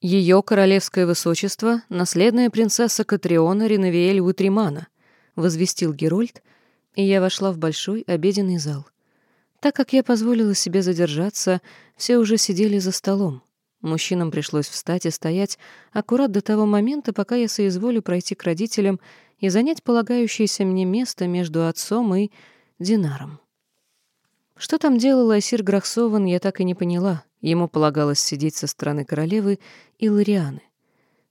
Ее королевское высочество — наследная принцесса Катриона Ренавиэль Утримана, возвестил Герольд, и я вошла в большой обеденный зал. Так как я позволила себе задержаться, все уже сидели за столом. Мужчинам пришлось встать и стоять аккурат до того момента, пока я соизволю пройти к родителям и занять полагающееся мне место между отцом и Динаром. Что там делал Асир Грахсован, я так и не поняла. Ему полагалось сидеть со стороны королевы и Ларианы.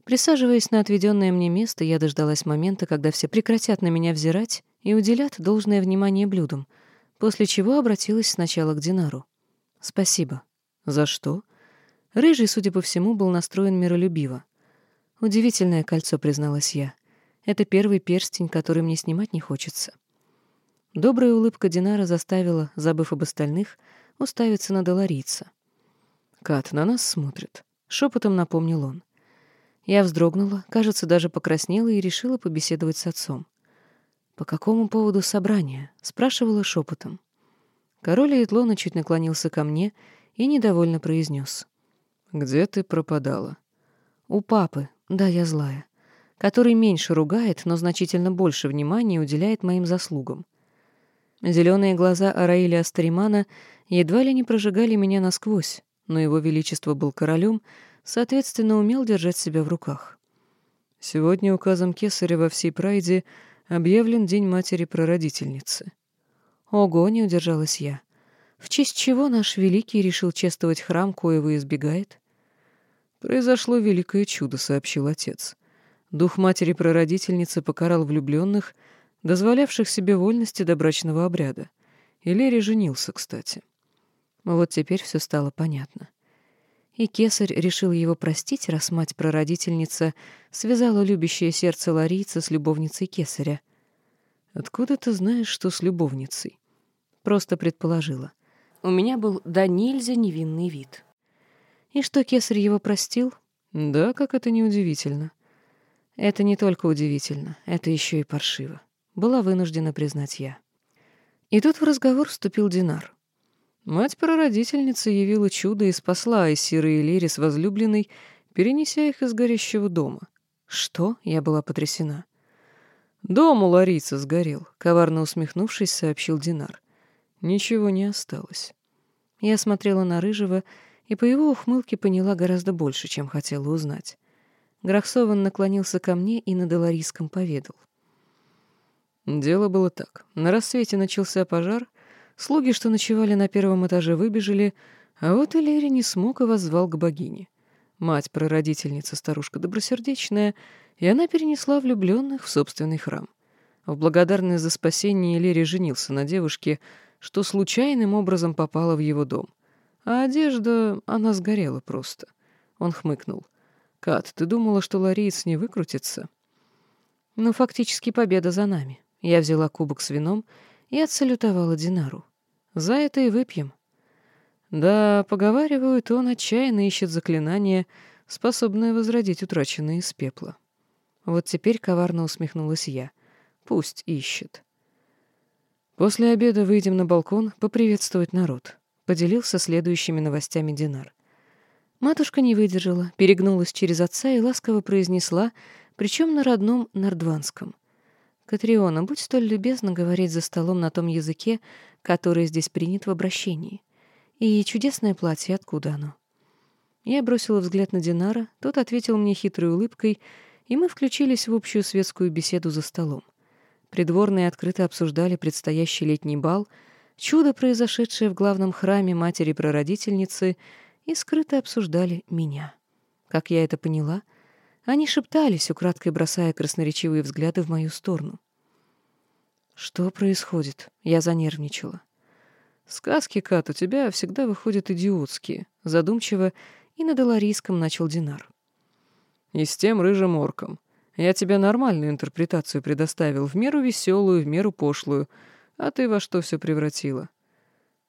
Присаживаясь на отведенное мне место, я дождалась момента, когда все прекратят на меня взирать и уделят должное внимание блюдам, после чего обратилась сначала к Динару. «Спасибо». «За что?» Рыжий, судя по всему, был настроен миролюбиво. «Удивительное кольцо», — призналась я. «Это первый перстень, который мне снимать не хочется». Добрая улыбка Динара заставила, забыв об остальных, уставиться на Долорица. «Кат, на нас смотрит», — шепотом напомнил он. Я вздрогнула, кажется, даже покраснела и решила побеседовать с отцом. «По какому поводу собрания?» — спрашивала шепотом. Король Эйтлона чуть наклонился ко мне и недовольно произнес. «Где ты пропадала?» «У папы, да, я злая, который меньше ругает, но значительно больше внимания уделяет моим заслугам. Зеленые глаза Араиля Астаримана едва ли не прожигали меня насквозь, но его величество был королем, соответственно, умел держать себя в руках. Сегодня указом Кесаря во всей прайде объявлен День матери-прародительницы. Ого, не удержалась я. В честь чего наш великий решил чествовать храм, коего избегает? Произошло великое чудо, сообщил отец. Дух матери-прародительницы покарал влюбленных, дозволявших себе вольности до брачного обряда. И Лере женился, кстати. Вот теперь все стало понятно. И кесарь решил его простить, раз мать-прародительница связала любящее сердце ларийца с любовницей кесаря. «Откуда ты знаешь, что с любовницей?» Просто предположила. У меня был до нельзя невинный вид. И что кесарь его простил? Да, как это неудивительно. Это не только удивительно, это еще и паршиво. Была вынуждена признать я. И тут в разговор вступил Динар. Мать-прародительница явила чудо и спасла Айсира и Лири с возлюбленной, перенеся их из горящего дома. Что? Я была потрясена. Дом у Ларицы сгорел, коварно усмехнувшись, сообщил Динар. Ничего не осталось. Я смотрела на Рыжего и по его ухмылке поняла гораздо больше, чем хотела узнать. Грахсован наклонился ко мне и на Доларийском поведал. Дело было так. На рассвете начался пожар — Слуги, что ночевали на первом этаже, выбежали, а вот и Лери не смог и воззвал к богине. Мать-прародительница, старушка добросердечная, и она перенесла влюбленных в собственный храм. В благодарность за спасение Лери женился на девушке, что случайным образом попала в его дом. А одежда, она сгорела просто. Он хмыкнул. «Кат, ты думала, что лариец не выкрутится?» «Ну, фактически победа за нами». Я взяла кубок с вином и отсалютовала Динару. За это и выпьем. Да, поговаривают, он отчаянно ищет заклинание, способное возродить утраченное из пепла. Вот теперь коварно усмехнулась я. Пусть ищет. После обеда выйдем на балкон поприветствовать народ. Поделился следующими новостями Динар. Матушка не выдержала, перегнулась через отца и ласково произнесла, причем на родном нардванском. «Катриона, будь столь любезна говорить за столом на том языке, который здесь принят в обращении. И чудесное платье, откуда оно? Я бросила взгляд на Динара, тот ответил мне хитрой улыбкой, и мы включились в общую светскую беседу за столом. Придворные открыто обсуждали предстоящий летний бал, чудо, произошедшее в главном храме матери-прародительницы, и скрыто обсуждали меня. Как я это поняла, они шептались, украдкой бросая красноречивые взгляды в мою сторону. Что происходит? Я занервничала. Сказки, Кат, у тебя всегда выходят идиотские, задумчиво и на доларийском начал Динар. И с тем рыжим орком. Я тебе нормальную интерпретацию предоставил, в меру веселую, в меру пошлую. А ты во что все превратила?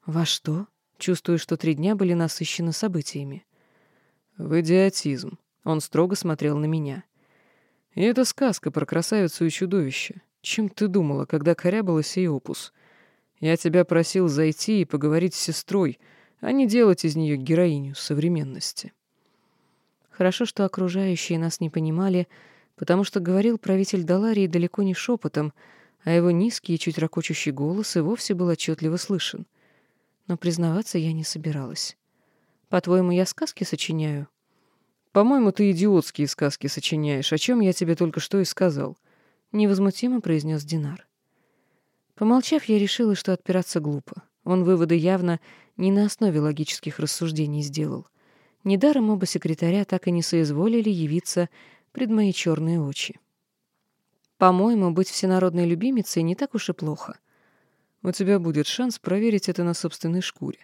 Во что? Чувствую, что три дня были насыщены событиями. В идиотизм. Он строго смотрел на меня. И это сказка про красавицу и чудовище. Чем ты думала, когда корябала сей опус? Я тебя просил зайти и поговорить с сестрой, а не делать из нее героиню современности. Хорошо, что окружающие нас не понимали, потому что говорил правитель Даларии далеко не шепотом, а его низкий и чуть ракочущий голос и вовсе был отчетливо слышен. Но признаваться я не собиралась. «По-твоему, я сказки сочиняю?» «По-моему, ты идиотские сказки сочиняешь, о чем я тебе только что и сказал», — невозмутимо произнес Динар. Помолчав, я решила, что отпираться глупо. Он выводы явно не на основе логических рассуждений сделал. Недаром оба секретаря так и не соизволили явиться пред мои черные очи. По-моему, быть всенародной любимицей не так уж и плохо. У тебя будет шанс проверить это на собственной шкуре.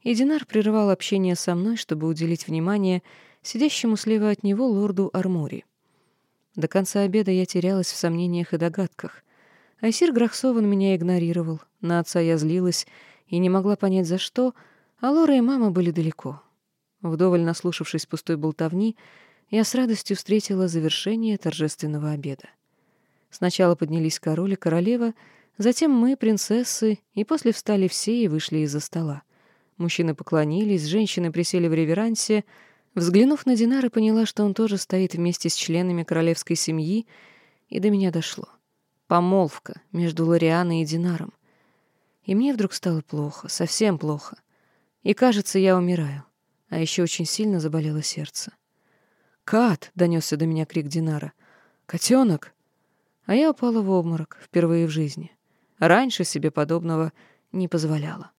И Динар прерывал общение со мной, чтобы уделить внимание сидящему слева от него лорду Армори. До конца обеда я терялась в сомнениях и догадках. Айсир Грахсован меня игнорировал, на отца я злилась и не могла понять за что, а Лора и мама были далеко. Вдоволь наслушавшись пустой болтовни, я с радостью встретила завершение торжественного обеда. Сначала поднялись король и королева, затем мы, принцессы, и после встали все и вышли из-за стола. Мужчины поклонились, женщины присели в реверансе. Взглянув на Динара, поняла, что он тоже стоит вместе с членами королевской семьи, и до меня дошло. Помолвка между Лорианой и Динаром. И мне вдруг стало плохо, совсем плохо. И, кажется, я умираю. А еще очень сильно заболело сердце. «Кат!» — донесся до меня крик Динара. «Котенок!» А я упала в обморок впервые в жизни. Раньше себе подобного не позволяла.